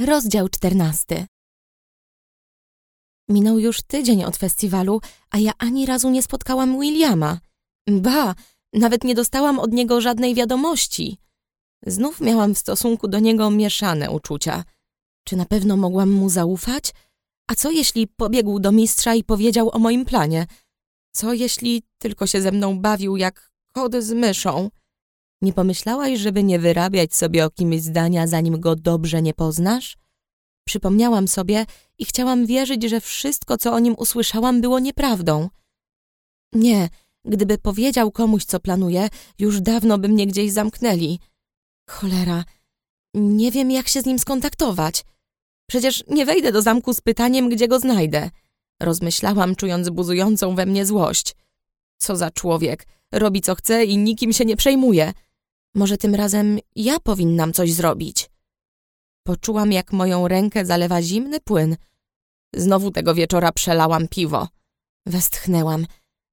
Rozdział czternasty. Minął już tydzień od festiwalu, a ja ani razu nie spotkałam Williama. Ba, nawet nie dostałam od niego żadnej wiadomości. Znów miałam w stosunku do niego mieszane uczucia. Czy na pewno mogłam mu zaufać? A co jeśli pobiegł do mistrza i powiedział o moim planie? Co jeśli tylko się ze mną bawił jak kot z myszą? Nie pomyślałaś, żeby nie wyrabiać sobie o kimś zdania, zanim go dobrze nie poznasz? Przypomniałam sobie i chciałam wierzyć, że wszystko, co o nim usłyszałam, było nieprawdą. Nie, gdyby powiedział komuś, co planuje, już dawno by mnie gdzieś zamknęli. Cholera, nie wiem, jak się z nim skontaktować. Przecież nie wejdę do zamku z pytaniem, gdzie go znajdę. Rozmyślałam, czując buzującą we mnie złość. Co za człowiek. Robi co chce i nikim się nie przejmuje. Może tym razem ja powinnam coś zrobić. Poczułam, jak moją rękę zalewa zimny płyn. Znowu tego wieczora przelałam piwo. Westchnęłam.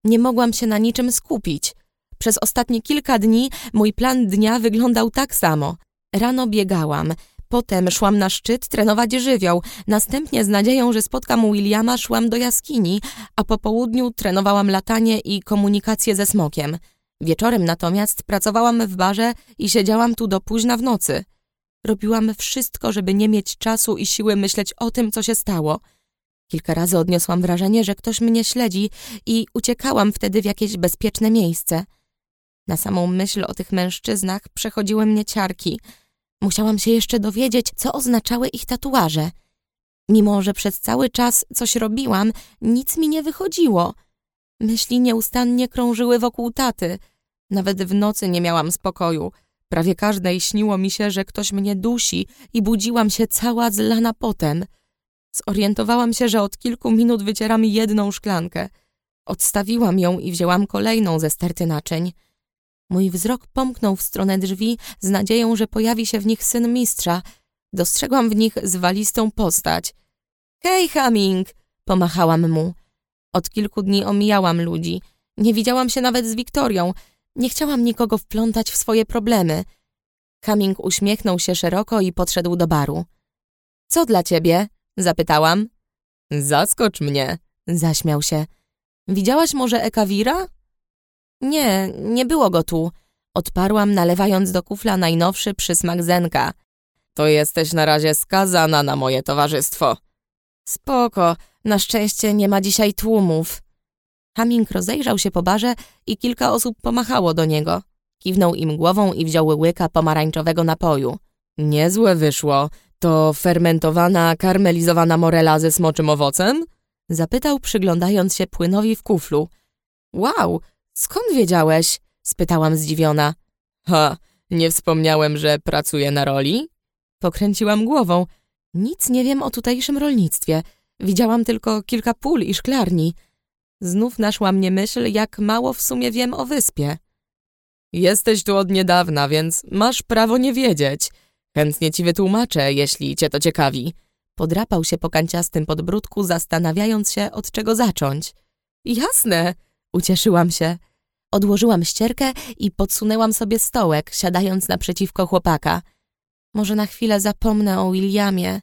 Nie mogłam się na niczym skupić. Przez ostatnie kilka dni mój plan dnia wyglądał tak samo. Rano biegałam, potem szłam na szczyt trenować żywioł, następnie z nadzieją, że spotkam Williama, szłam do jaskini, a po południu trenowałam latanie i komunikację ze smokiem. Wieczorem natomiast pracowałam w barze i siedziałam tu do późna w nocy. Robiłam wszystko, żeby nie mieć czasu i siły myśleć o tym, co się stało. Kilka razy odniosłam wrażenie, że ktoś mnie śledzi i uciekałam wtedy w jakieś bezpieczne miejsce. Na samą myśl o tych mężczyznach przechodziły mnie ciarki. Musiałam się jeszcze dowiedzieć, co oznaczały ich tatuaże. Mimo, że przez cały czas coś robiłam, nic mi nie wychodziło. Myśli nieustannie krążyły wokół taty. Nawet w nocy nie miałam spokoju. Prawie każdej śniło mi się, że ktoś mnie dusi i budziłam się cała zlana potem. Zorientowałam się, że od kilku minut wycieram jedną szklankę. Odstawiłam ją i wzięłam kolejną ze sterty naczyń. Mój wzrok pomknął w stronę drzwi z nadzieją, że pojawi się w nich syn mistrza. Dostrzegłam w nich zwalistą postać. Hej, Hamming! Pomachałam mu. Od kilku dni omijałam ludzi. Nie widziałam się nawet z Wiktorią. Nie chciałam nikogo wplątać w swoje problemy. Hamming uśmiechnął się szeroko i podszedł do baru. Co dla ciebie? Zapytałam. Zaskocz mnie, zaśmiał się. Widziałaś może Ekawira? Nie, nie było go tu. Odparłam, nalewając do kufla najnowszy przysmak zenka. To jesteś na razie skazana na moje towarzystwo. Spoko, na szczęście nie ma dzisiaj tłumów. Haming rozejrzał się po barze i kilka osób pomachało do niego. Kiwnął im głową i wziął łyka pomarańczowego napoju. Niezłe wyszło. To fermentowana, karmelizowana morela ze smoczym owocem? Zapytał, przyglądając się płynowi w kuflu. Wow, skąd wiedziałeś? spytałam zdziwiona. Ha, nie wspomniałem, że pracuję na roli? Pokręciłam głową. Nic nie wiem o tutejszym rolnictwie. Widziałam tylko kilka pól i szklarni. Znów naszła mnie myśl, jak mało w sumie wiem o wyspie. Jesteś tu od niedawna, więc masz prawo nie wiedzieć. Chętnie ci wytłumaczę, jeśli cię to ciekawi. Podrapał się po kanciastym podbródku, zastanawiając się, od czego zacząć. Jasne, ucieszyłam się. Odłożyłam ścierkę i podsunęłam sobie stołek, siadając naprzeciwko chłopaka. Może na chwilę zapomnę o Williamie.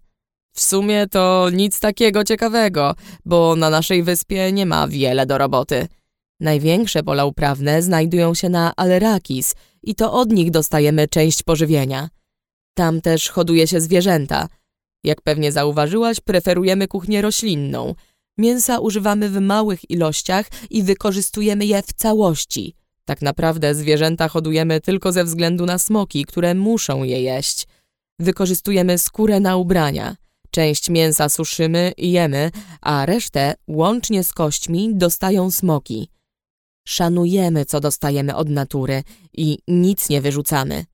W sumie to nic takiego ciekawego, bo na naszej wyspie nie ma wiele do roboty. Największe pola uprawne znajdują się na Alerakis i to od nich dostajemy część pożywienia. Tam też hoduje się zwierzęta. Jak pewnie zauważyłaś, preferujemy kuchnię roślinną. Mięsa używamy w małych ilościach i wykorzystujemy je w całości. Tak naprawdę zwierzęta hodujemy tylko ze względu na smoki, które muszą je jeść. Wykorzystujemy skórę na ubrania. Część mięsa suszymy i jemy, a resztę, łącznie z kośćmi, dostają smoki. Szanujemy, co dostajemy od natury i nic nie wyrzucamy.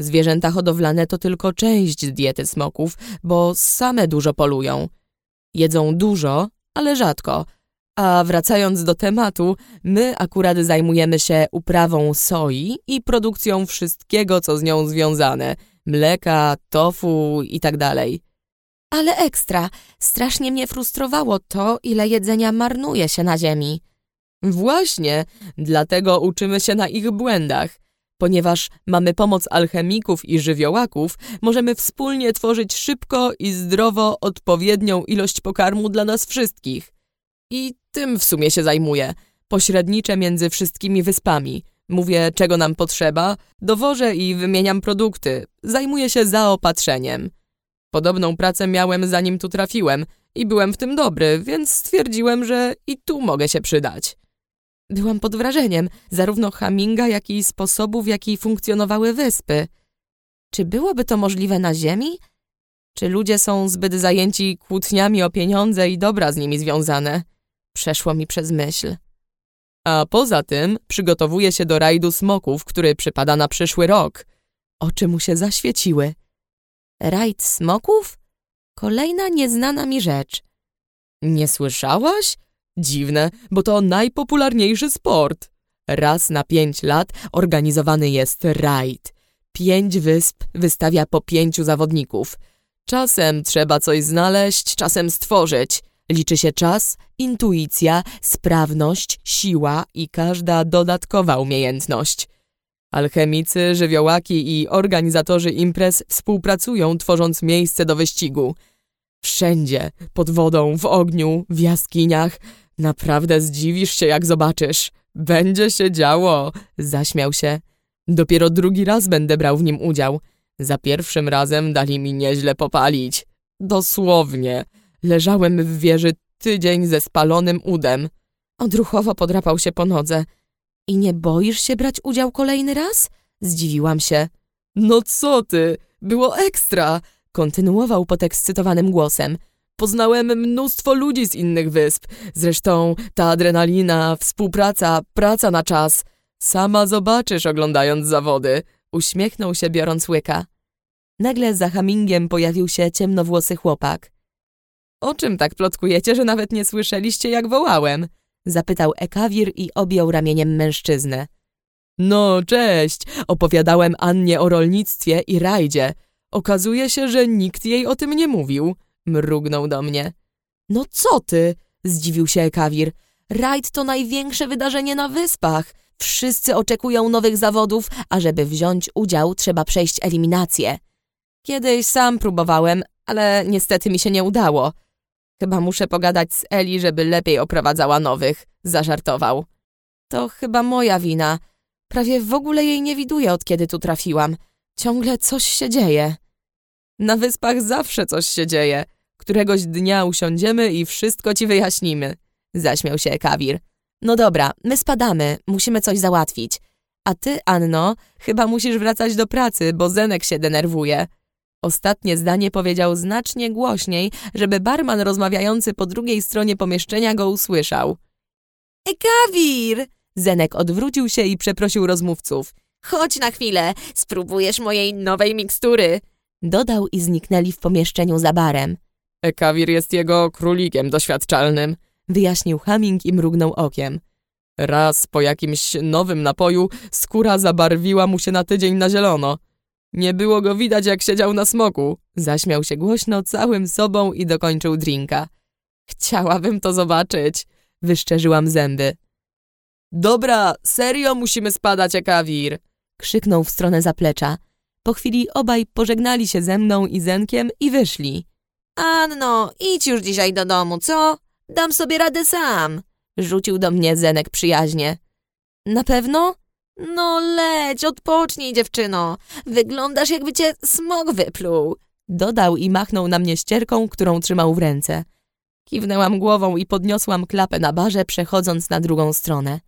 Zwierzęta hodowlane to tylko część diety smoków, bo same dużo polują. Jedzą dużo, ale rzadko. A wracając do tematu, my akurat zajmujemy się uprawą soi i produkcją wszystkiego, co z nią związane. Mleka, tofu i tak. Ale ekstra, strasznie mnie frustrowało to, ile jedzenia marnuje się na ziemi. Właśnie, dlatego uczymy się na ich błędach. Ponieważ mamy pomoc alchemików i żywiołaków, możemy wspólnie tworzyć szybko i zdrowo odpowiednią ilość pokarmu dla nas wszystkich. I tym w sumie się zajmuję. Pośredniczę między wszystkimi wyspami. Mówię, czego nam potrzeba, dowożę i wymieniam produkty. Zajmuję się zaopatrzeniem. Podobną pracę miałem zanim tu trafiłem i byłem w tym dobry, więc stwierdziłem, że i tu mogę się przydać. Byłam pod wrażeniem zarówno Haminga, jak i sposobu, w jaki funkcjonowały wyspy. Czy byłoby to możliwe na Ziemi? Czy ludzie są zbyt zajęci kłótniami o pieniądze i dobra z nimi związane? Przeszło mi przez myśl. A poza tym przygotowuje się do rajdu smoków, który przypada na przyszły rok. Oczy mu się zaświeciły. Rajd smoków? Kolejna nieznana mi rzecz. Nie słyszałaś? Dziwne, bo to najpopularniejszy sport. Raz na pięć lat organizowany jest rajd. Pięć wysp wystawia po pięciu zawodników. Czasem trzeba coś znaleźć, czasem stworzyć. Liczy się czas, intuicja, sprawność, siła i każda dodatkowa umiejętność. Alchemicy, żywiołaki i organizatorzy imprez współpracują, tworząc miejsce do wyścigu. Wszędzie, pod wodą, w ogniu, w jaskiniach. Naprawdę zdziwisz się, jak zobaczysz. Będzie się działo, zaśmiał się. Dopiero drugi raz będę brał w nim udział. Za pierwszym razem dali mi nieźle popalić. Dosłownie. Leżałem w wieży tydzień ze spalonym udem. Odruchowo podrapał się po nodze. I nie boisz się brać udział kolejny raz? Zdziwiłam się. No co ty, było ekstra, kontynuował podekscytowanym głosem. Poznałem mnóstwo ludzi z innych wysp. Zresztą ta adrenalina, współpraca, praca na czas. Sama zobaczysz oglądając zawody. Uśmiechnął się biorąc łyka. Nagle za Hamingiem pojawił się ciemnowłosy chłopak. O czym tak plotkujecie, że nawet nie słyszeliście jak wołałem? Zapytał Ekawir i objął ramieniem mężczyznę. No, cześć. Opowiadałem Annie o rolnictwie i rajdzie. Okazuje się, że nikt jej o tym nie mówił. Mrugnął do mnie. No co ty? Zdziwił się Ekawir. Rajd to największe wydarzenie na wyspach. Wszyscy oczekują nowych zawodów, a żeby wziąć udział, trzeba przejść eliminację. Kiedyś sam próbowałem, ale niestety mi się nie udało. Chyba muszę pogadać z Eli, żeby lepiej oprowadzała nowych, zażartował. To chyba moja wina. Prawie w ogóle jej nie widuję, od kiedy tu trafiłam. Ciągle coś się dzieje. Na wyspach zawsze coś się dzieje. Któregoś dnia usiądziemy i wszystko ci wyjaśnimy. Zaśmiał się Kawir. No dobra, my spadamy, musimy coś załatwić. A ty, Anno, chyba musisz wracać do pracy, bo Zenek się denerwuje. Ostatnie zdanie powiedział znacznie głośniej, żeby barman rozmawiający po drugiej stronie pomieszczenia go usłyszał. Ekawir! Zenek odwrócił się i przeprosił rozmówców. Chodź na chwilę, spróbujesz mojej nowej mikstury. Dodał i zniknęli w pomieszczeniu za barem. Ekawir jest jego królikiem doświadczalnym, wyjaśnił Hamming i mrugnął okiem. Raz po jakimś nowym napoju skóra zabarwiła mu się na tydzień na zielono. Nie było go widać, jak siedział na smoku. Zaśmiał się głośno całym sobą i dokończył drinka. Chciałabym to zobaczyć. Wyszczerzyłam zęby. Dobra, serio musimy spadać, Ekawir. Krzyknął w stronę zaplecza. Po chwili obaj pożegnali się ze mną i Zenkiem i wyszli. Anno, idź już dzisiaj do domu, co? Dam sobie radę sam. Rzucił do mnie Zenek przyjaźnie. Na pewno? No leć, odpocznij dziewczyno. Wyglądasz jakby cię smog wypluł. Dodał i machnął na mnie ścierką, którą trzymał w ręce. Kiwnęłam głową i podniosłam klapę na barze, przechodząc na drugą stronę.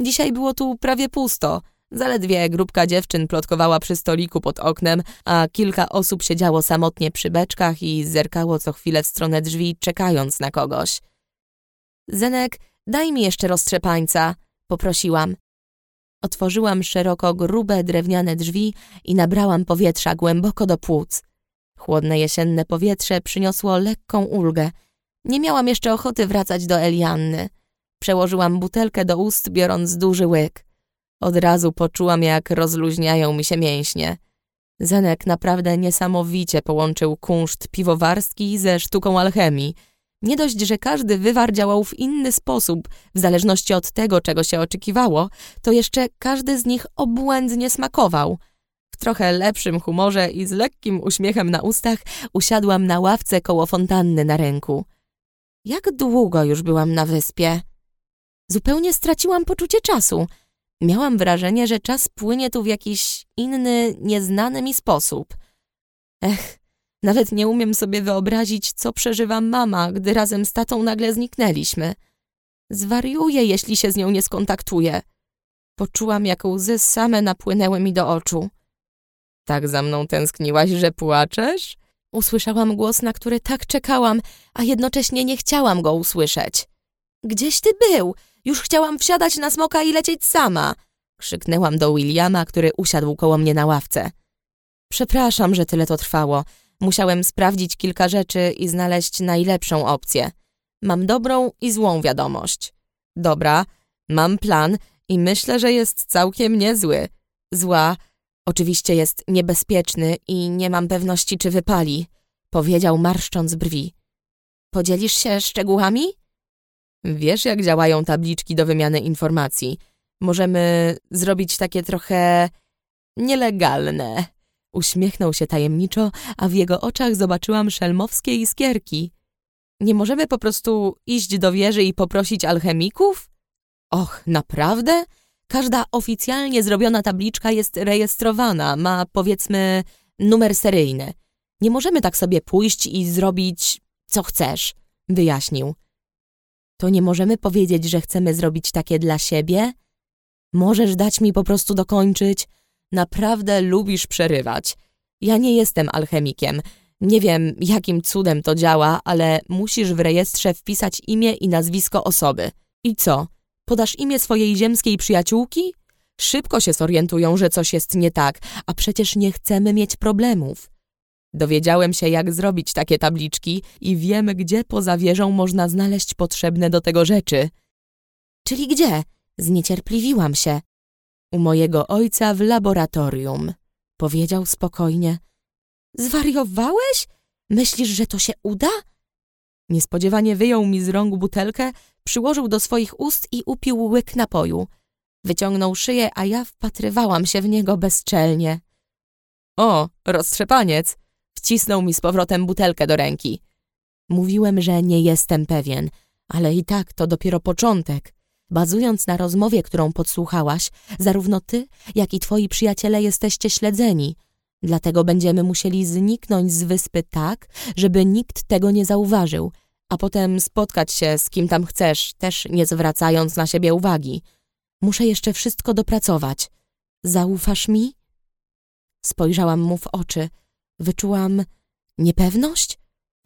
Dzisiaj było tu prawie pusto. Zaledwie grupka dziewczyn plotkowała przy stoliku pod oknem, a kilka osób siedziało samotnie przy beczkach i zerkało co chwilę w stronę drzwi, czekając na kogoś. Zenek, daj mi jeszcze roztrzepańca, poprosiłam. Otworzyłam szeroko grube drewniane drzwi i nabrałam powietrza głęboko do płuc. Chłodne jesienne powietrze przyniosło lekką ulgę. Nie miałam jeszcze ochoty wracać do Elianny. Przełożyłam butelkę do ust, biorąc duży łyk. Od razu poczułam, jak rozluźniają mi się mięśnie. Zenek naprawdę niesamowicie połączył kunszt piwowarski ze sztuką alchemii. Nie dość, że każdy wywar działał w inny sposób, w zależności od tego, czego się oczekiwało, to jeszcze każdy z nich obłędnie smakował. W trochę lepszym humorze i z lekkim uśmiechem na ustach usiadłam na ławce koło fontanny na ręku. Jak długo już byłam na wyspie? Zupełnie straciłam poczucie czasu. Miałam wrażenie, że czas płynie tu w jakiś inny, nieznany mi sposób. Ech, nawet nie umiem sobie wyobrazić, co przeżywa mama, gdy razem z tatą nagle zniknęliśmy. Zwariuję, jeśli się z nią nie skontaktuję. Poczułam, jak łzy same napłynęły mi do oczu. Tak za mną tęskniłaś, że płaczesz? Usłyszałam głos, na który tak czekałam, a jednocześnie nie chciałam go usłyszeć. Gdzieś ty był? Już chciałam wsiadać na smoka i lecieć sama! Krzyknęłam do Williama, który usiadł koło mnie na ławce. Przepraszam, że tyle to trwało. Musiałem sprawdzić kilka rzeczy i znaleźć najlepszą opcję. Mam dobrą i złą wiadomość. Dobra, mam plan i myślę, że jest całkiem niezły. Zła, oczywiście jest niebezpieczny i nie mam pewności, czy wypali, powiedział marszcząc brwi. Podzielisz się szczegółami? Wiesz, jak działają tabliczki do wymiany informacji. Możemy zrobić takie trochę nielegalne. Uśmiechnął się tajemniczo, a w jego oczach zobaczyłam szelmowskie iskierki. Nie możemy po prostu iść do wieży i poprosić alchemików? Och, naprawdę? Każda oficjalnie zrobiona tabliczka jest rejestrowana, ma powiedzmy numer seryjny. Nie możemy tak sobie pójść i zrobić co chcesz, wyjaśnił. To nie możemy powiedzieć, że chcemy zrobić takie dla siebie? Możesz dać mi po prostu dokończyć? Naprawdę lubisz przerywać. Ja nie jestem alchemikiem. Nie wiem, jakim cudem to działa, ale musisz w rejestrze wpisać imię i nazwisko osoby. I co? Podasz imię swojej ziemskiej przyjaciółki? Szybko się zorientują, że coś jest nie tak, a przecież nie chcemy mieć problemów. Dowiedziałem się, jak zrobić takie tabliczki i wiem, gdzie poza wieżą można znaleźć potrzebne do tego rzeczy. Czyli gdzie? Zniecierpliwiłam się. U mojego ojca w laboratorium, powiedział spokojnie. Zwariowałeś? Myślisz, że to się uda? Niespodziewanie wyjął mi z rąk butelkę, przyłożył do swoich ust i upił łyk napoju. Wyciągnął szyję, a ja wpatrywałam się w niego bezczelnie. O, roztrzepaniec! Wcisnął mi z powrotem butelkę do ręki. Mówiłem, że nie jestem pewien, ale i tak to dopiero początek. Bazując na rozmowie, którą podsłuchałaś, zarówno ty, jak i twoi przyjaciele jesteście śledzeni. Dlatego będziemy musieli zniknąć z wyspy tak, żeby nikt tego nie zauważył, a potem spotkać się z kim tam chcesz, też nie zwracając na siebie uwagi. Muszę jeszcze wszystko dopracować. Zaufasz mi? Spojrzałam mu w oczy. Wyczułam niepewność?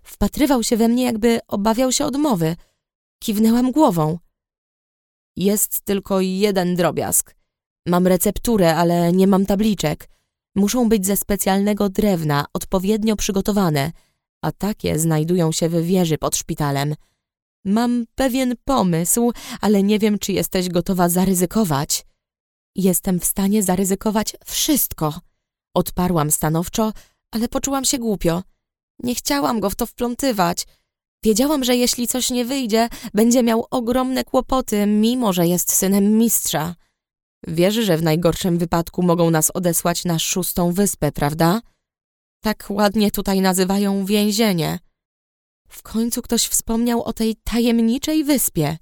Wpatrywał się we mnie, jakby obawiał się odmowy. Kiwnęłam głową. Jest tylko jeden drobiazg. Mam recepturę, ale nie mam tabliczek. Muszą być ze specjalnego drewna, odpowiednio przygotowane, a takie znajdują się w wieży pod szpitalem. Mam pewien pomysł, ale nie wiem, czy jesteś gotowa zaryzykować. Jestem w stanie zaryzykować wszystko. Odparłam stanowczo, ale poczułam się głupio. Nie chciałam go w to wplątywać. Wiedziałam, że jeśli coś nie wyjdzie, będzie miał ogromne kłopoty, mimo że jest synem mistrza. Wiesz, że w najgorszym wypadku mogą nas odesłać na szóstą wyspę, prawda? Tak ładnie tutaj nazywają więzienie. W końcu ktoś wspomniał o tej tajemniczej wyspie.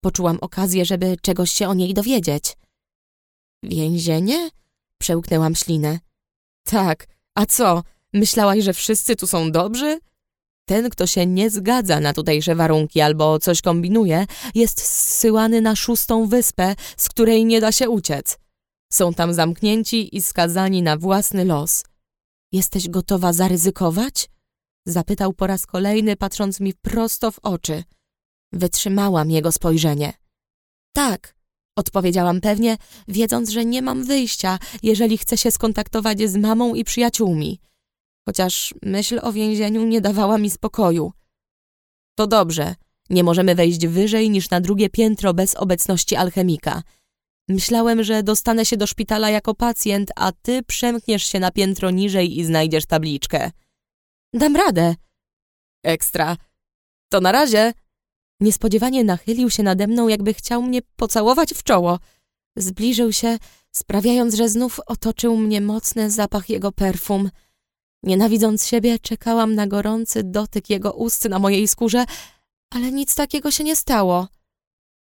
Poczułam okazję, żeby czegoś się o niej dowiedzieć. Więzienie? Przełknęłam ślinę. Tak, a co? Myślałaś, że wszyscy tu są dobrzy? Ten, kto się nie zgadza na tutejsze warunki albo coś kombinuje, jest zsyłany na szóstą wyspę, z której nie da się uciec. Są tam zamknięci i skazani na własny los. Jesteś gotowa zaryzykować? Zapytał po raz kolejny, patrząc mi prosto w oczy. Wytrzymałam jego spojrzenie. Tak, odpowiedziałam pewnie, wiedząc, że nie mam wyjścia, jeżeli chcę się skontaktować z mamą i przyjaciółmi chociaż myśl o więzieniu nie dawała mi spokoju. To dobrze, nie możemy wejść wyżej niż na drugie piętro bez obecności alchemika. Myślałem, że dostanę się do szpitala jako pacjent, a ty przemkniesz się na piętro niżej i znajdziesz tabliczkę. Dam radę. Ekstra. To na razie. Niespodziewanie nachylił się nade mną, jakby chciał mnie pocałować w czoło. Zbliżył się, sprawiając, że znów otoczył mnie mocny zapach jego perfum. Nienawidząc siebie, czekałam na gorący dotyk jego ust na mojej skórze, ale nic takiego się nie stało.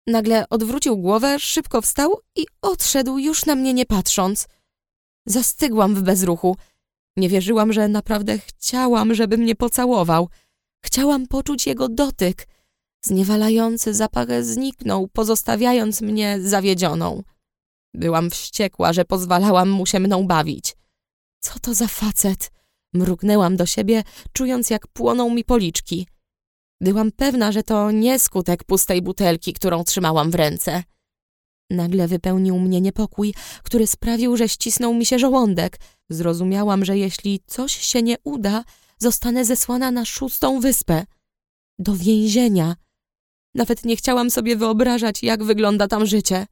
Nagle odwrócił głowę, szybko wstał i odszedł, już na mnie nie patrząc. Zastygłam w bezruchu. Nie wierzyłam, że naprawdę chciałam, żeby mnie pocałował. Chciałam poczuć jego dotyk. Zniewalający zapach zniknął, pozostawiając mnie zawiedzioną. Byłam wściekła, że pozwalałam mu się mną bawić. Co to za facet? Mrugnęłam do siebie, czując jak płoną mi policzki. Byłam pewna, że to nie skutek pustej butelki, którą trzymałam w ręce. Nagle wypełnił mnie niepokój, który sprawił, że ścisnął mi się żołądek. Zrozumiałam, że jeśli coś się nie uda, zostanę zesłana na szóstą wyspę. Do więzienia. Nawet nie chciałam sobie wyobrażać, jak wygląda tam życie.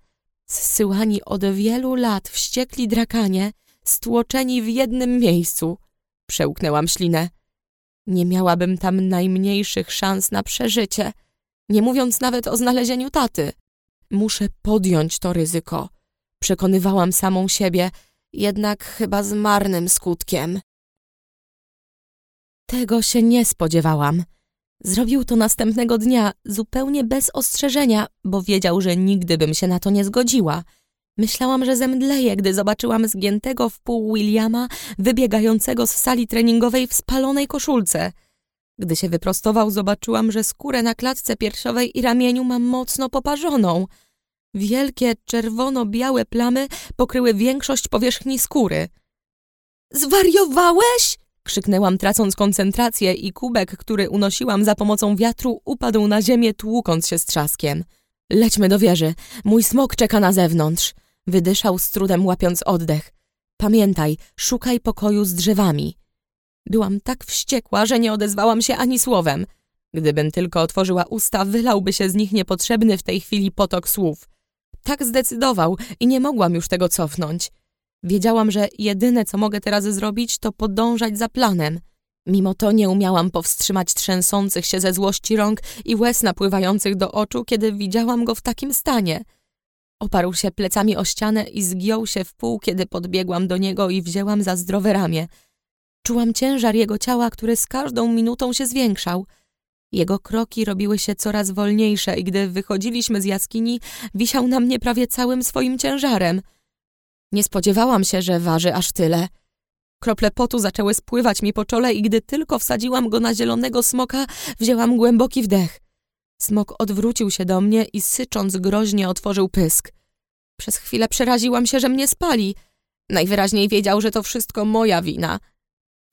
Zsyłani od wielu lat wściekli drakanie, stłoczeni w jednym miejscu. Przełknęłam ślinę. Nie miałabym tam najmniejszych szans na przeżycie, nie mówiąc nawet o znalezieniu taty. Muszę podjąć to ryzyko. Przekonywałam samą siebie, jednak chyba z marnym skutkiem. Tego się nie spodziewałam. Zrobił to następnego dnia, zupełnie bez ostrzeżenia, bo wiedział, że nigdy bym się na to nie zgodziła. Myślałam, że zemdleję, gdy zobaczyłam zgiętego w pół Williama, wybiegającego z sali treningowej w spalonej koszulce. Gdy się wyprostował, zobaczyłam, że skórę na klatce piersiowej i ramieniu mam mocno poparzoną. Wielkie, czerwono-białe plamy pokryły większość powierzchni skóry. Zwariowałeś? Krzyknęłam, tracąc koncentrację i kubek, który unosiłam za pomocą wiatru, upadł na ziemię, tłukąc się z trzaskiem. Lećmy do wieży. Mój smok czeka na zewnątrz. Wydyszał z trudem, łapiąc oddech. Pamiętaj, szukaj pokoju z drzewami. Byłam tak wściekła, że nie odezwałam się ani słowem. Gdybym tylko otworzyła usta, wylałby się z nich niepotrzebny w tej chwili potok słów. Tak zdecydował i nie mogłam już tego cofnąć. Wiedziałam, że jedyne, co mogę teraz zrobić, to podążać za planem. Mimo to nie umiałam powstrzymać trzęsących się ze złości rąk i łez napływających do oczu, kiedy widziałam go w takim stanie. Oparł się plecami o ścianę i zgiął się w pół, kiedy podbiegłam do niego i wzięłam za zdrowe ramię. Czułam ciężar jego ciała, który z każdą minutą się zwiększał. Jego kroki robiły się coraz wolniejsze i gdy wychodziliśmy z jaskini, wisiał na mnie prawie całym swoim ciężarem. Nie spodziewałam się, że waży aż tyle. Krople potu zaczęły spływać mi po czole i gdy tylko wsadziłam go na zielonego smoka, wzięłam głęboki wdech. Smok odwrócił się do mnie i sycząc groźnie otworzył pysk. Przez chwilę przeraziłam się, że mnie spali. Najwyraźniej wiedział, że to wszystko moja wina.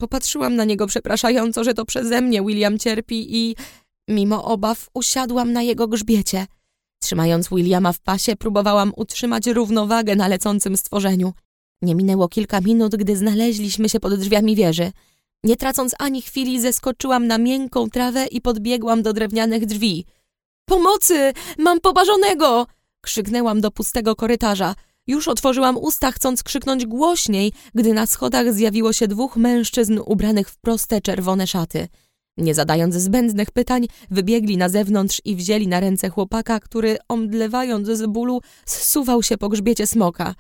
Popatrzyłam na niego przepraszająco, że to przeze mnie William cierpi i, mimo obaw, usiadłam na jego grzbiecie. Trzymając Williama w pasie, próbowałam utrzymać równowagę na lecącym stworzeniu. Nie minęło kilka minut, gdy znaleźliśmy się pod drzwiami wieży. Nie tracąc ani chwili, zeskoczyłam na miękką trawę i podbiegłam do drewnianych drzwi. Pomocy! Mam pobarzonego! Krzyknęłam do pustego korytarza. Już otworzyłam usta, chcąc krzyknąć głośniej, gdy na schodach zjawiło się dwóch mężczyzn ubranych w proste czerwone szaty. Nie zadając zbędnych pytań, wybiegli na zewnątrz i wzięli na ręce chłopaka, który, omdlewając z bólu, zsuwał się po grzbiecie smoka.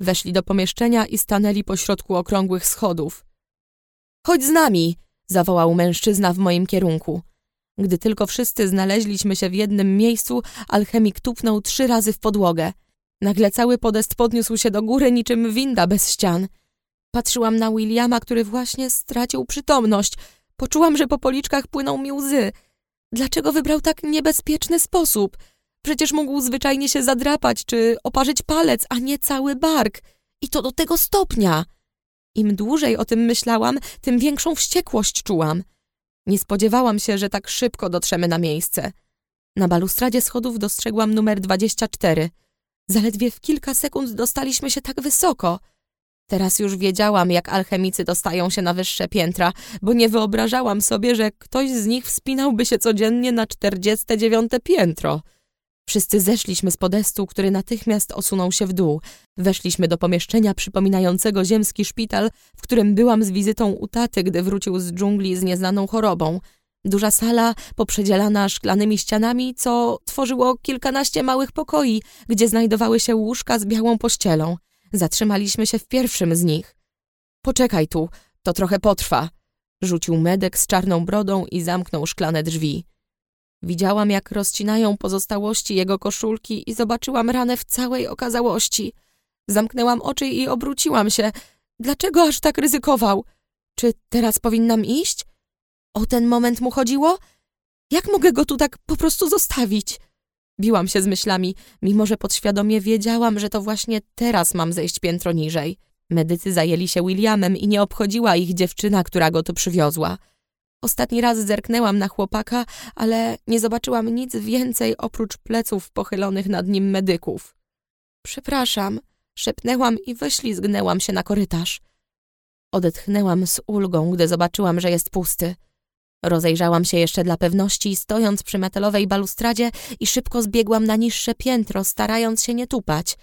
Weszli do pomieszczenia i stanęli pośrodku okrągłych schodów. Chodź z nami! zawołał mężczyzna w moim kierunku. Gdy tylko wszyscy znaleźliśmy się w jednym miejscu, alchemik tupnął trzy razy w podłogę. Nagle cały podest podniósł się do góry niczym winda bez ścian. Patrzyłam na Williama, który właśnie stracił przytomność. Poczułam, że po policzkach płyną mi łzy. Dlaczego wybrał tak niebezpieczny sposób? Przecież mógł zwyczajnie się zadrapać czy oparzyć palec, a nie cały bark. I to do tego stopnia. Im dłużej o tym myślałam, tym większą wściekłość czułam. Nie spodziewałam się, że tak szybko dotrzemy na miejsce. Na balustradzie schodów dostrzegłam numer 24. Zaledwie w kilka sekund dostaliśmy się tak wysoko. Teraz już wiedziałam, jak alchemicy dostają się na wyższe piętra, bo nie wyobrażałam sobie, że ktoś z nich wspinałby się codziennie na 49 piętro. Wszyscy zeszliśmy z podestu, który natychmiast osunął się w dół. Weszliśmy do pomieszczenia przypominającego ziemski szpital, w którym byłam z wizytą u taty, gdy wrócił z dżungli z nieznaną chorobą. Duża sala poprzedzielana szklanymi ścianami, co tworzyło kilkanaście małych pokoi, gdzie znajdowały się łóżka z białą pościelą. Zatrzymaliśmy się w pierwszym z nich. Poczekaj tu, to trochę potrwa. Rzucił medek z czarną brodą i zamknął szklane drzwi. Widziałam, jak rozcinają pozostałości jego koszulki i zobaczyłam ranę w całej okazałości. Zamknęłam oczy i obróciłam się. Dlaczego aż tak ryzykował? Czy teraz powinnam iść? O ten moment mu chodziło? Jak mogę go tu tak po prostu zostawić? Biłam się z myślami, mimo że podświadomie wiedziałam, że to właśnie teraz mam zejść piętro niżej. Medycy zajęli się Williamem i nie obchodziła ich dziewczyna, która go tu przywiozła. Ostatni raz zerknęłam na chłopaka, ale nie zobaczyłam nic więcej oprócz pleców pochylonych nad nim medyków. Przepraszam, szepnęłam i wyślizgnęłam się na korytarz. Odetchnęłam z ulgą, gdy zobaczyłam, że jest pusty. Rozejrzałam się jeszcze dla pewności, stojąc przy metalowej balustradzie i szybko zbiegłam na niższe piętro, starając się nie tupać.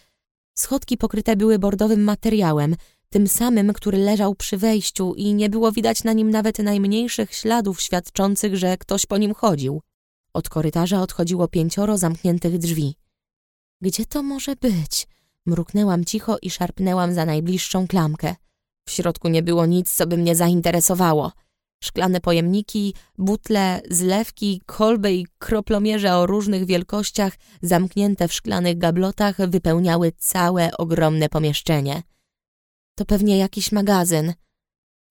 Schodki pokryte były bordowym materiałem, tym samym, który leżał przy wejściu i nie było widać na nim nawet najmniejszych śladów świadczących, że ktoś po nim chodził. Od korytarza odchodziło pięcioro zamkniętych drzwi. Gdzie to może być? Mruknęłam cicho i szarpnęłam za najbliższą klamkę. W środku nie było nic, co by mnie zainteresowało. Szklane pojemniki, butle, zlewki, kolby i kroplomierze o różnych wielkościach, zamknięte w szklanych gablotach, wypełniały całe ogromne pomieszczenie. To pewnie jakiś magazyn.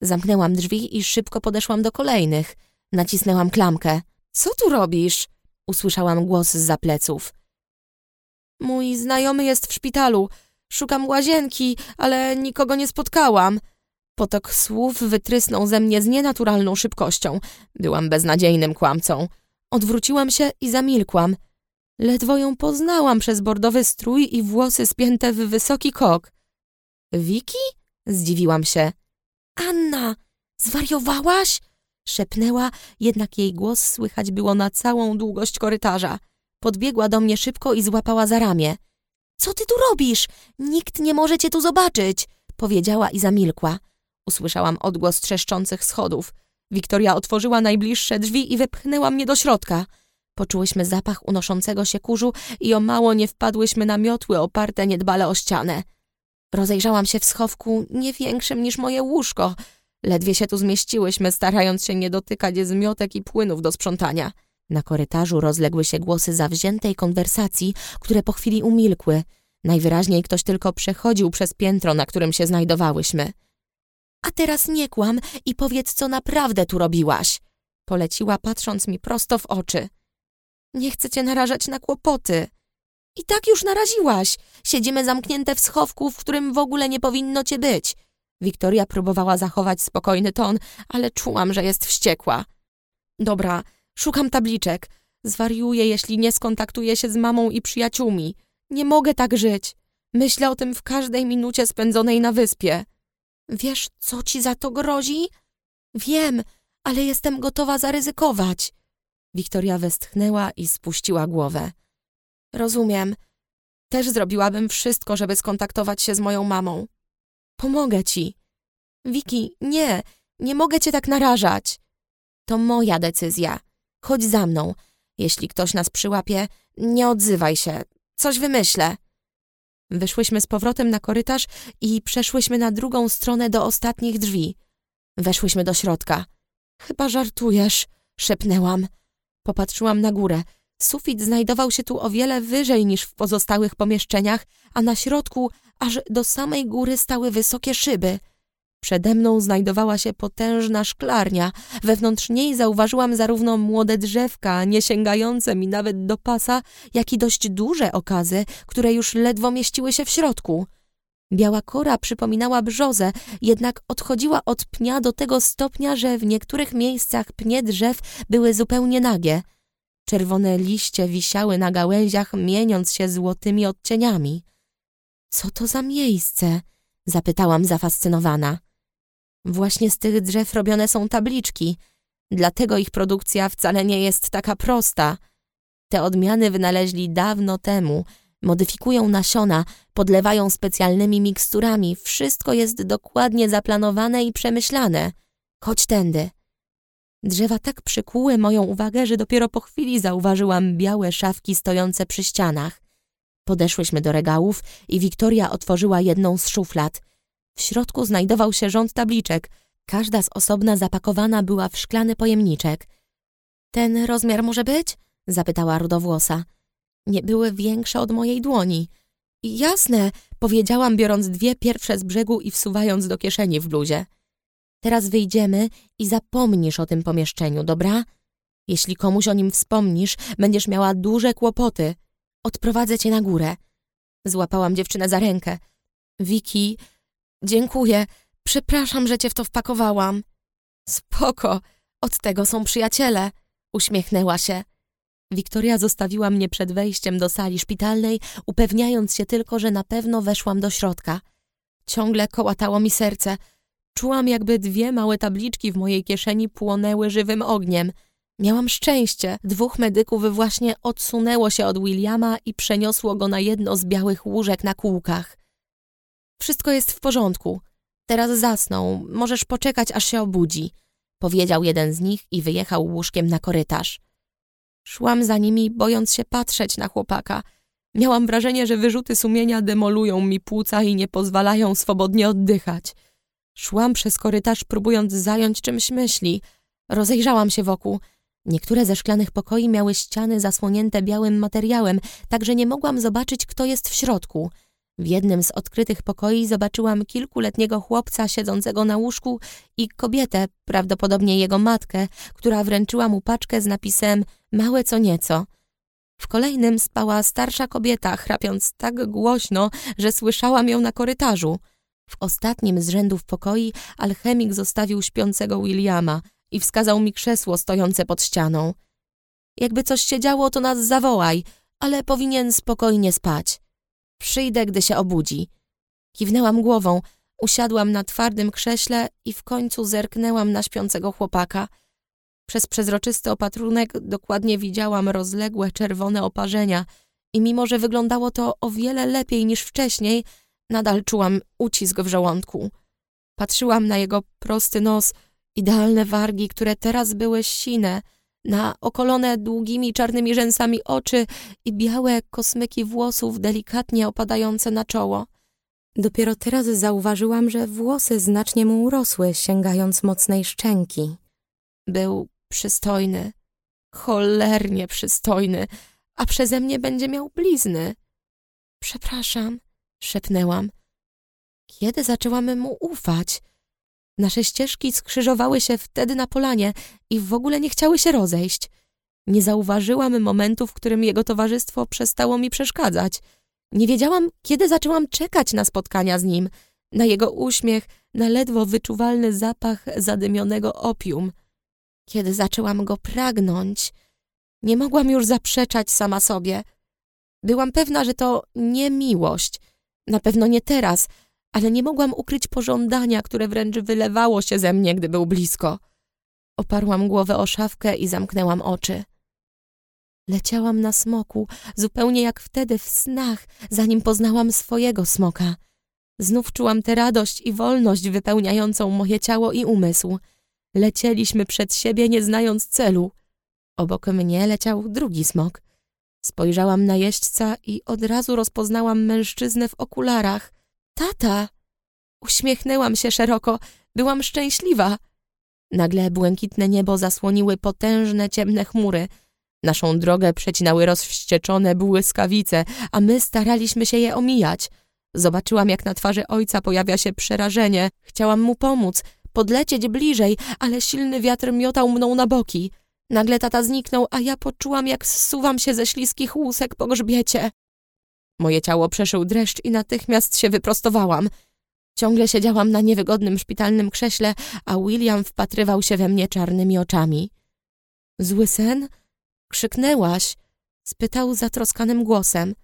Zamknęłam drzwi i szybko podeszłam do kolejnych. Nacisnęłam klamkę. Co tu robisz? Usłyszałam głos z pleców. Mój znajomy jest w szpitalu. Szukam łazienki, ale nikogo nie spotkałam. Potok słów wytrysnął ze mnie z nienaturalną szybkością. Byłam beznadziejnym kłamcą. Odwróciłam się i zamilkłam. Ledwo ją poznałam przez bordowy strój i włosy spięte w wysoki kok. Wiki? Zdziwiłam się. Anna, zwariowałaś? Szepnęła, jednak jej głos słychać było na całą długość korytarza. Podbiegła do mnie szybko i złapała za ramię. Co ty tu robisz? Nikt nie może cię tu zobaczyć, powiedziała i zamilkła. Usłyszałam odgłos trzeszczących schodów. Wiktoria otworzyła najbliższe drzwi i wepchnęła mnie do środka. Poczułyśmy zapach unoszącego się kurzu i o mało nie wpadłyśmy na miotły oparte niedbale o ścianę. Rozejrzałam się w schowku, nie większym niż moje łóżko. Ledwie się tu zmieściłyśmy, starając się nie dotykać zmiotek i płynów do sprzątania. Na korytarzu rozległy się głosy zawziętej konwersacji, które po chwili umilkły. Najwyraźniej ktoś tylko przechodził przez piętro, na którym się znajdowałyśmy. A teraz nie kłam i powiedz, co naprawdę tu robiłaś. Poleciła, patrząc mi prosto w oczy. Nie chcę cię narażać na kłopoty. I tak już naraziłaś. Siedzimy zamknięte w schowku, w którym w ogóle nie powinno cię być. Wiktoria próbowała zachować spokojny ton, ale czułam, że jest wściekła. Dobra, szukam tabliczek. Zwariuję, jeśli nie skontaktuję się z mamą i przyjaciółmi. Nie mogę tak żyć. Myślę o tym w każdej minucie spędzonej na wyspie. Wiesz, co ci za to grozi? Wiem, ale jestem gotowa zaryzykować. Wiktoria westchnęła i spuściła głowę. Rozumiem. Też zrobiłabym wszystko, żeby skontaktować się z moją mamą. Pomogę ci. Wiki, nie, nie mogę cię tak narażać. To moja decyzja. Chodź za mną. Jeśli ktoś nas przyłapie, nie odzywaj się. Coś wymyślę. Wyszłyśmy z powrotem na korytarz i przeszłyśmy na drugą stronę do ostatnich drzwi. Weszłyśmy do środka. Chyba żartujesz, szepnęłam. Popatrzyłam na górę. Sufit znajdował się tu o wiele wyżej niż w pozostałych pomieszczeniach, a na środku aż do samej góry stały wysokie szyby. Przede mną znajdowała się potężna szklarnia. Wewnątrz niej zauważyłam zarówno młode drzewka, nie sięgające mi nawet do pasa, jak i dość duże okazy, które już ledwo mieściły się w środku. Biała kora przypominała brzozę, jednak odchodziła od pnia do tego stopnia, że w niektórych miejscach pnie drzew były zupełnie nagie – Czerwone liście wisiały na gałęziach, mieniąc się złotymi odcieniami. Co to za miejsce? Zapytałam zafascynowana. Właśnie z tych drzew robione są tabliczki, dlatego ich produkcja wcale nie jest taka prosta. Te odmiany wynaleźli dawno temu, modyfikują nasiona, podlewają specjalnymi miksturami, wszystko jest dokładnie zaplanowane i przemyślane. Chodź tędy. Drzewa tak przykuły moją uwagę, że dopiero po chwili zauważyłam białe szafki stojące przy ścianach. Podeszłyśmy do regałów i Wiktoria otworzyła jedną z szuflad. W środku znajdował się rząd tabliczek. Każda z osobna zapakowana była w szklany pojemniczek. Ten rozmiar może być? zapytała rudowłosa. Nie były większe od mojej dłoni. Jasne, powiedziałam, biorąc dwie pierwsze z brzegu i wsuwając do kieszeni w bluzie. Teraz wyjdziemy i zapomnisz o tym pomieszczeniu, dobra? Jeśli komuś o nim wspomnisz, będziesz miała duże kłopoty. Odprowadzę cię na górę. Złapałam dziewczynę za rękę. Wiki, dziękuję. Przepraszam, że cię w to wpakowałam. Spoko, od tego są przyjaciele. Uśmiechnęła się. Wiktoria zostawiła mnie przed wejściem do sali szpitalnej, upewniając się tylko, że na pewno weszłam do środka. Ciągle kołatało mi serce. Czułam, jakby dwie małe tabliczki w mojej kieszeni płonęły żywym ogniem. Miałam szczęście. Dwóch medyków właśnie odsunęło się od Williama i przeniosło go na jedno z białych łóżek na kółkach. Wszystko jest w porządku. Teraz zasnął. Możesz poczekać, aż się obudzi. Powiedział jeden z nich i wyjechał łóżkiem na korytarz. Szłam za nimi, bojąc się patrzeć na chłopaka. Miałam wrażenie, że wyrzuty sumienia demolują mi płuca i nie pozwalają swobodnie oddychać. Szłam przez korytarz, próbując zająć czymś myśli. Rozejrzałam się wokół. Niektóre ze szklanych pokoi miały ściany zasłonięte białym materiałem, tak że nie mogłam zobaczyć, kto jest w środku. W jednym z odkrytych pokoi zobaczyłam kilkuletniego chłopca siedzącego na łóżku i kobietę, prawdopodobnie jego matkę, która wręczyła mu paczkę z napisem małe co nieco. W kolejnym spała starsza kobieta, chrapiąc tak głośno, że słyszałam ją na korytarzu. W ostatnim z rzędów pokoi alchemik zostawił śpiącego Williama i wskazał mi krzesło stojące pod ścianą. Jakby coś się działo, to nas zawołaj, ale powinien spokojnie spać. Przyjdę, gdy się obudzi. Kiwnęłam głową, usiadłam na twardym krześle i w końcu zerknęłam na śpiącego chłopaka. Przez przezroczysty opatrunek dokładnie widziałam rozległe czerwone oparzenia i mimo, że wyglądało to o wiele lepiej niż wcześniej, nadal czułam ucisk w żołądku. Patrzyłam na jego prosty nos, idealne wargi, które teraz były sine, na okolone długimi czarnymi rzęsami oczy i białe kosmyki włosów delikatnie opadające na czoło. Dopiero teraz zauważyłam, że włosy znacznie mu urosły, sięgając mocnej szczęki. Był przystojny, cholernie przystojny, a przeze mnie będzie miał blizny. Przepraszam, szepnęłam. Kiedy zaczęłam mu ufać? Nasze ścieżki skrzyżowały się wtedy na polanie i w ogóle nie chciały się rozejść. Nie zauważyłam momentu, w którym jego towarzystwo przestało mi przeszkadzać. Nie wiedziałam, kiedy zaczęłam czekać na spotkania z nim, na jego uśmiech, na ledwo wyczuwalny zapach zadymionego opium. Kiedy zaczęłam go pragnąć, nie mogłam już zaprzeczać sama sobie. Byłam pewna, że to nie miłość. Na pewno nie teraz, ale nie mogłam ukryć pożądania, które wręcz wylewało się ze mnie, gdy był blisko. Oparłam głowę o szafkę i zamknęłam oczy. Leciałam na smoku, zupełnie jak wtedy w snach, zanim poznałam swojego smoka. Znów czułam tę radość i wolność wypełniającą moje ciało i umysł. Lecieliśmy przed siebie, nie znając celu. Obok mnie leciał drugi smok. Spojrzałam na jeźdźca i od razu rozpoznałam mężczyznę w okularach. Tata! Uśmiechnęłam się szeroko, byłam szczęśliwa. Nagle błękitne niebo zasłoniły potężne, ciemne chmury. Naszą drogę przecinały rozwścieczone błyskawice, a my staraliśmy się je omijać. Zobaczyłam, jak na twarzy ojca pojawia się przerażenie. Chciałam mu pomóc, podlecieć bliżej, ale silny wiatr miotał mną na boki. Nagle tata zniknął, a ja poczułam, jak zsuwam się ze śliskich łusek po grzbiecie. Moje ciało przeszył dreszcz i natychmiast się wyprostowałam. Ciągle siedziałam na niewygodnym szpitalnym krześle, a William wpatrywał się we mnie czarnymi oczami. Zły sen? Krzyknęłaś? spytał zatroskanym głosem.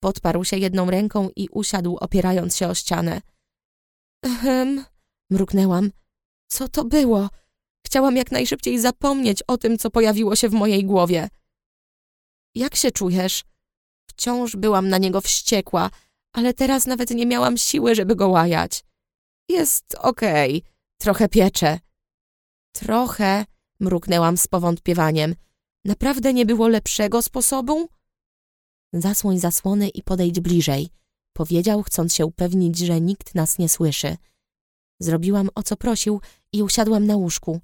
Podparł się jedną ręką i usiadł, opierając się o ścianę. Ehem, mruknęłam. Co to było? Chciałam jak najszybciej zapomnieć o tym, co pojawiło się w mojej głowie. Jak się czujesz? Wciąż byłam na niego wściekła, ale teraz nawet nie miałam siły, żeby go łajać. Jest okej, okay. trochę piecze. Trochę, Mruknęłam z powątpiewaniem. Naprawdę nie było lepszego sposobu? Zasłoń zasłony i podejdź bliżej, powiedział, chcąc się upewnić, że nikt nas nie słyszy. Zrobiłam o co prosił i usiadłam na łóżku.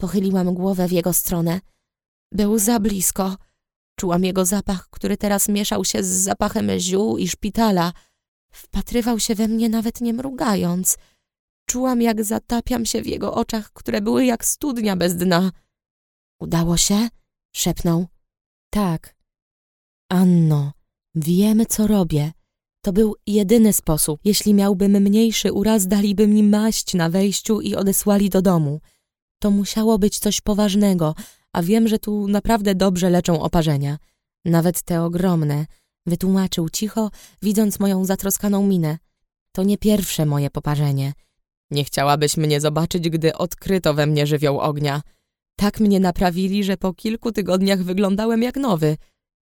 Pochyliłam głowę w jego stronę. Był za blisko. Czułam jego zapach, który teraz mieszał się z zapachem ziół i szpitala. Wpatrywał się we mnie nawet nie mrugając. Czułam, jak zatapiam się w jego oczach, które były jak studnia bez dna. Udało się? szepnął. Tak. Anno, wiem, co robię. To był jedyny sposób. Jeśli miałbym mniejszy uraz, daliby mi maść na wejściu i odesłali do domu. To musiało być coś poważnego, a wiem, że tu naprawdę dobrze leczą oparzenia. Nawet te ogromne. Wytłumaczył cicho, widząc moją zatroskaną minę. To nie pierwsze moje poparzenie. Nie chciałabyś mnie zobaczyć, gdy odkryto we mnie żywioł ognia. Tak mnie naprawili, że po kilku tygodniach wyglądałem jak nowy.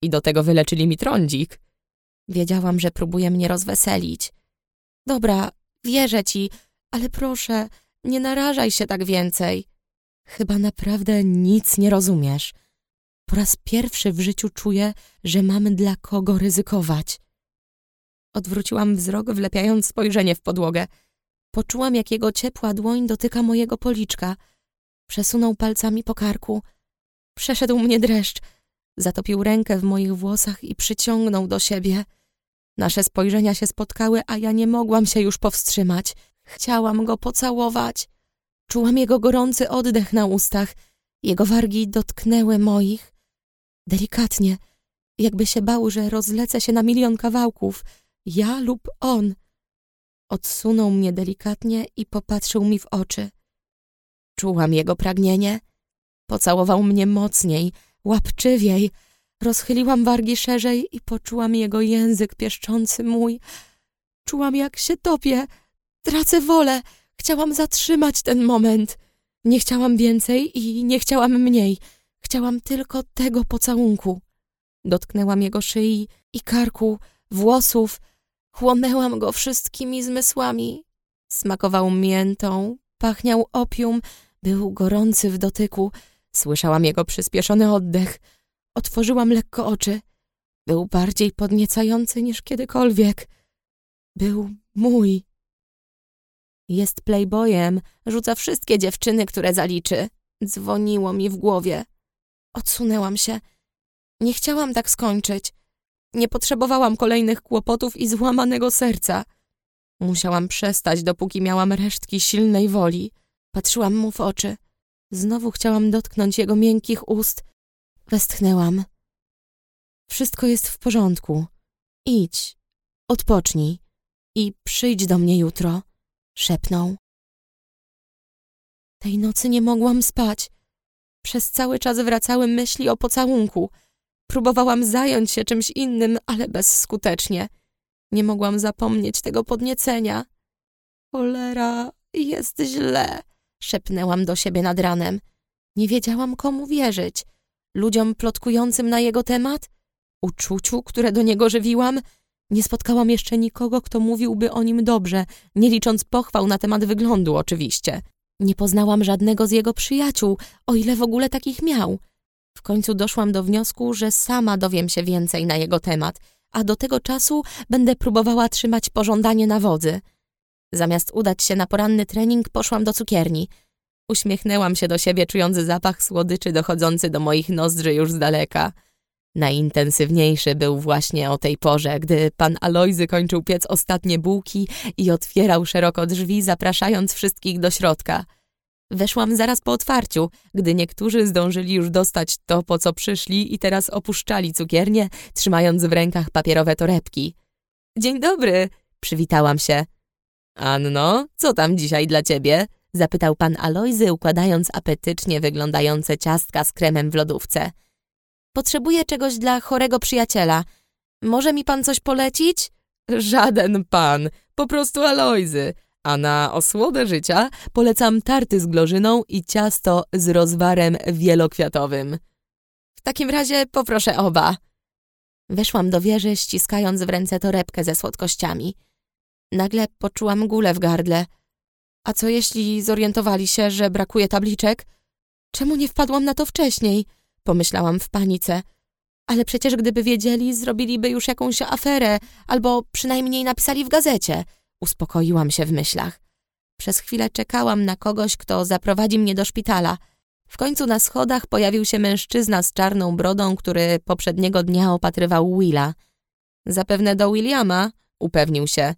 I do tego wyleczyli mi trądzik. Wiedziałam, że próbuje mnie rozweselić. Dobra, wierzę ci, ale proszę, nie narażaj się tak więcej. Chyba naprawdę nic nie rozumiesz. Po raz pierwszy w życiu czuję, że mamy dla kogo ryzykować. Odwróciłam wzrok, wlepiając spojrzenie w podłogę. Poczułam, jak jego ciepła dłoń dotyka mojego policzka. Przesunął palcami po karku. Przeszedł mnie dreszcz. Zatopił rękę w moich włosach i przyciągnął do siebie. Nasze spojrzenia się spotkały, a ja nie mogłam się już powstrzymać. Chciałam go pocałować. Czułam jego gorący oddech na ustach. Jego wargi dotknęły moich. Delikatnie, jakby się bał, że rozlecę się na milion kawałków. Ja lub on. Odsunął mnie delikatnie i popatrzył mi w oczy. Czułam jego pragnienie. Pocałował mnie mocniej, łapczywiej. Rozchyliłam wargi szerzej i poczułam jego język pieszczący mój. Czułam, jak się topię. Tracę wolę. Chciałam zatrzymać ten moment. Nie chciałam więcej i nie chciałam mniej. Chciałam tylko tego pocałunku. Dotknęłam jego szyi i karku, włosów. Chłonęłam go wszystkimi zmysłami. Smakował miętą, pachniał opium, był gorący w dotyku. Słyszałam jego przyspieszony oddech. Otworzyłam lekko oczy. Był bardziej podniecający niż kiedykolwiek. Był mój. Jest playboyem, rzuca wszystkie dziewczyny, które zaliczy. Dzwoniło mi w głowie. Odsunęłam się. Nie chciałam tak skończyć. Nie potrzebowałam kolejnych kłopotów i złamanego serca. Musiałam przestać, dopóki miałam resztki silnej woli. Patrzyłam mu w oczy. Znowu chciałam dotknąć jego miękkich ust. Westchnęłam. Wszystko jest w porządku. Idź, odpocznij i przyjdź do mnie jutro, szepnął. Tej nocy nie mogłam spać. Przez cały czas wracały myśli o pocałunku. Próbowałam zająć się czymś innym, ale bezskutecznie. Nie mogłam zapomnieć tego podniecenia. Cholera, jest źle, szepnęłam do siebie nad ranem. Nie wiedziałam, komu wierzyć. Ludziom plotkującym na jego temat? Uczuciu, które do niego żywiłam? Nie spotkałam jeszcze nikogo, kto mówiłby o nim dobrze, nie licząc pochwał na temat wyglądu oczywiście. Nie poznałam żadnego z jego przyjaciół, o ile w ogóle takich miał. W końcu doszłam do wniosku, że sama dowiem się więcej na jego temat, a do tego czasu będę próbowała trzymać pożądanie na wodzy. Zamiast udać się na poranny trening, poszłam do cukierni. Uśmiechnęłam się do siebie, czując zapach słodyczy dochodzący do moich nozdrzy już z daleka. Najintensywniejszy był właśnie o tej porze, gdy pan Alojzy kończył piec ostatnie bułki i otwierał szeroko drzwi, zapraszając wszystkich do środka. Weszłam zaraz po otwarciu, gdy niektórzy zdążyli już dostać to, po co przyszli i teraz opuszczali cukiernię, trzymając w rękach papierowe torebki. Dzień dobry, przywitałam się. Anno, co tam dzisiaj dla ciebie? zapytał pan Alojzy, układając apetycznie wyglądające ciastka z kremem w lodówce. Potrzebuję czegoś dla chorego przyjaciela. Może mi pan coś polecić? Żaden pan, po prostu Alojzy. A na osłodę życia polecam tarty z glożyną i ciasto z rozwarem wielokwiatowym. W takim razie poproszę oba. Weszłam do wieży, ściskając w ręce torebkę ze słodkościami. Nagle poczułam gulę w gardle. A co jeśli zorientowali się, że brakuje tabliczek? Czemu nie wpadłam na to wcześniej? Pomyślałam w panice. Ale przecież gdyby wiedzieli, zrobiliby już jakąś aferę, albo przynajmniej napisali w gazecie. Uspokoiłam się w myślach. Przez chwilę czekałam na kogoś, kto zaprowadzi mnie do szpitala. W końcu na schodach pojawił się mężczyzna z czarną brodą, który poprzedniego dnia opatrywał Willa. Zapewne do Williama, upewnił się.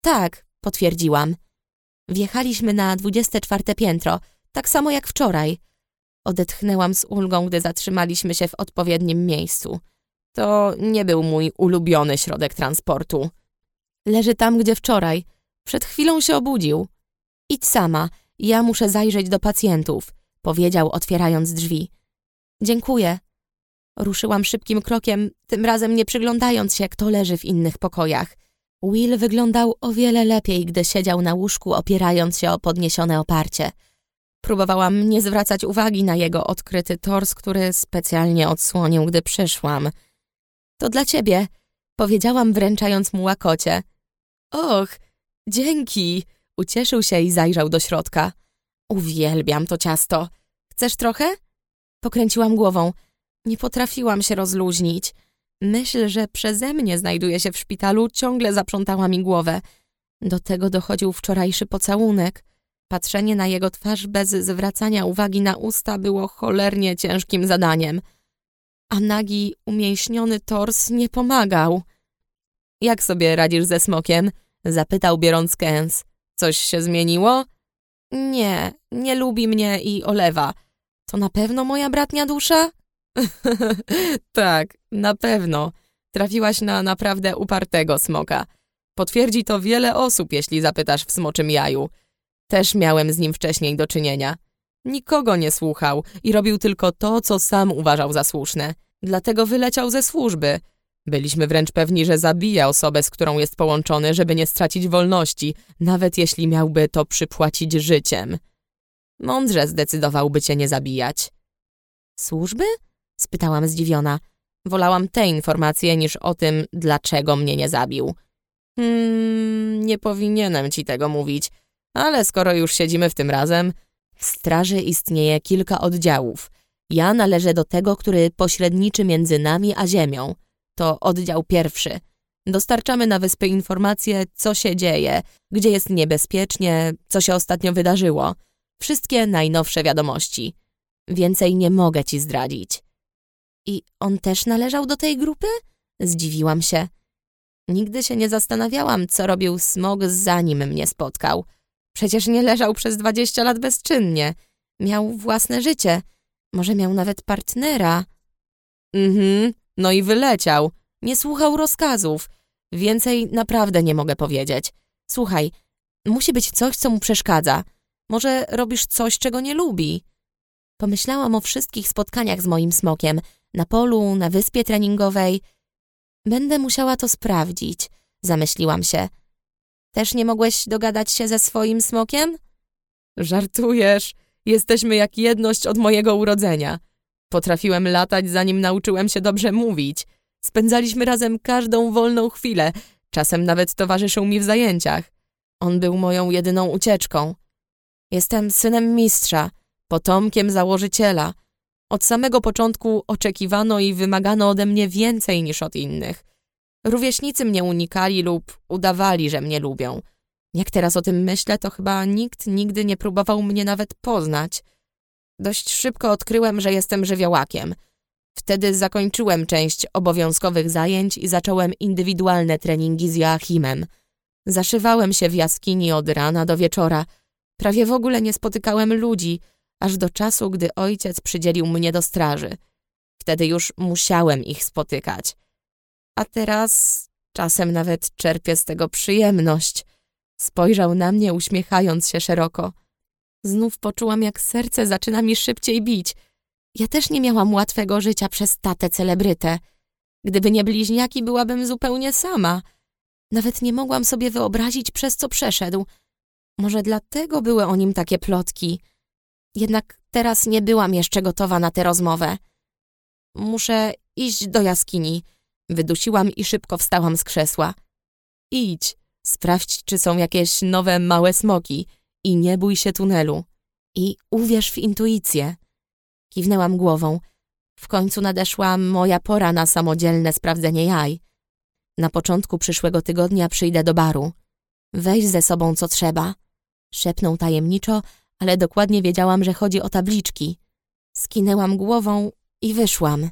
Tak, potwierdziłam. Wjechaliśmy na 24 piętro, tak samo jak wczoraj. Odetchnęłam z ulgą, gdy zatrzymaliśmy się w odpowiednim miejscu. To nie był mój ulubiony środek transportu. Leży tam, gdzie wczoraj. Przed chwilą się obudził. Idź sama, ja muszę zajrzeć do pacjentów, powiedział, otwierając drzwi. Dziękuję. Ruszyłam szybkim krokiem, tym razem nie przyglądając się, kto leży w innych pokojach. Will wyglądał o wiele lepiej, gdy siedział na łóżku, opierając się o podniesione oparcie. Próbowałam nie zwracać uwagi na jego odkryty tors, który specjalnie odsłonił, gdy przyszłam. To dla ciebie, powiedziałam, wręczając mu łakocie. Och, dzięki! Ucieszył się i zajrzał do środka. Uwielbiam to ciasto. Chcesz trochę? Pokręciłam głową. Nie potrafiłam się rozluźnić. Myśl, że przeze mnie znajduje się w szpitalu, ciągle zaprzątała mi głowę. Do tego dochodził wczorajszy pocałunek. Patrzenie na jego twarz bez zwracania uwagi na usta było cholernie ciężkim zadaniem. A nagi, umięśniony tors nie pomagał. Jak sobie radzisz ze smokiem? Zapytał biorąc kęs. Coś się zmieniło? Nie, nie lubi mnie i olewa. To na pewno moja bratnia dusza? tak, na pewno. Trafiłaś na naprawdę upartego smoka. Potwierdzi to wiele osób, jeśli zapytasz w smoczym jaju. Też miałem z nim wcześniej do czynienia. Nikogo nie słuchał i robił tylko to, co sam uważał za słuszne. Dlatego wyleciał ze służby. Byliśmy wręcz pewni, że zabija osobę, z którą jest połączony, żeby nie stracić wolności, nawet jeśli miałby to przypłacić życiem. Mądrze zdecydowałby cię nie zabijać. Służby? spytałam zdziwiona. Wolałam te informacje niż o tym, dlaczego mnie nie zabił. Hmm, nie powinienem ci tego mówić, ale skoro już siedzimy w tym razem, w straży istnieje kilka oddziałów. Ja należę do tego, który pośredniczy między nami a ziemią. To oddział pierwszy. Dostarczamy na wyspy informacje, co się dzieje, gdzie jest niebezpiecznie, co się ostatnio wydarzyło. Wszystkie najnowsze wiadomości. Więcej nie mogę ci zdradzić. I on też należał do tej grupy? Zdziwiłam się. Nigdy się nie zastanawiałam, co robił smog, zanim mnie spotkał. Przecież nie leżał przez dwadzieścia lat bezczynnie. Miał własne życie. Może miał nawet partnera. Mhm, no i wyleciał. Nie słuchał rozkazów. Więcej naprawdę nie mogę powiedzieć. Słuchaj, musi być coś, co mu przeszkadza. Może robisz coś, czego nie lubi. Pomyślałam o wszystkich spotkaniach z moim smokiem. Na polu, na wyspie treningowej. Będę musiała to sprawdzić, zamyśliłam się. Też nie mogłeś dogadać się ze swoim smokiem? Żartujesz. Jesteśmy jak jedność od mojego urodzenia. Potrafiłem latać, zanim nauczyłem się dobrze mówić. Spędzaliśmy razem każdą wolną chwilę. Czasem nawet towarzyszył mi w zajęciach. On był moją jedyną ucieczką. Jestem synem mistrza, potomkiem założyciela. Od samego początku oczekiwano i wymagano ode mnie więcej niż od innych. Rówieśnicy mnie unikali lub udawali, że mnie lubią. Jak teraz o tym myślę, to chyba nikt nigdy nie próbował mnie nawet poznać. Dość szybko odkryłem, że jestem żywiołakiem. Wtedy zakończyłem część obowiązkowych zajęć i zacząłem indywidualne treningi z Joachimem. Zaszywałem się w jaskini od rana do wieczora. Prawie w ogóle nie spotykałem ludzi, aż do czasu, gdy ojciec przydzielił mnie do straży. Wtedy już musiałem ich spotykać. A teraz czasem nawet czerpię z tego przyjemność. Spojrzał na mnie, uśmiechając się szeroko. Znów poczułam, jak serce zaczyna mi szybciej bić. Ja też nie miałam łatwego życia przez tatę celebrytę. Gdyby nie bliźniaki, byłabym zupełnie sama. Nawet nie mogłam sobie wyobrazić, przez co przeszedł. Może dlatego były o nim takie plotki. Jednak teraz nie byłam jeszcze gotowa na tę rozmowę. Muszę iść do jaskini. Wydusiłam i szybko wstałam z krzesła. Idź, sprawdź, czy są jakieś nowe małe smoki i nie bój się tunelu. I uwierz w intuicję. Kiwnęłam głową. W końcu nadeszła moja pora na samodzielne sprawdzenie jaj. Na początku przyszłego tygodnia przyjdę do baru. Weź ze sobą co trzeba. Szepnął tajemniczo, ale dokładnie wiedziałam, że chodzi o tabliczki. Skinęłam głową i wyszłam.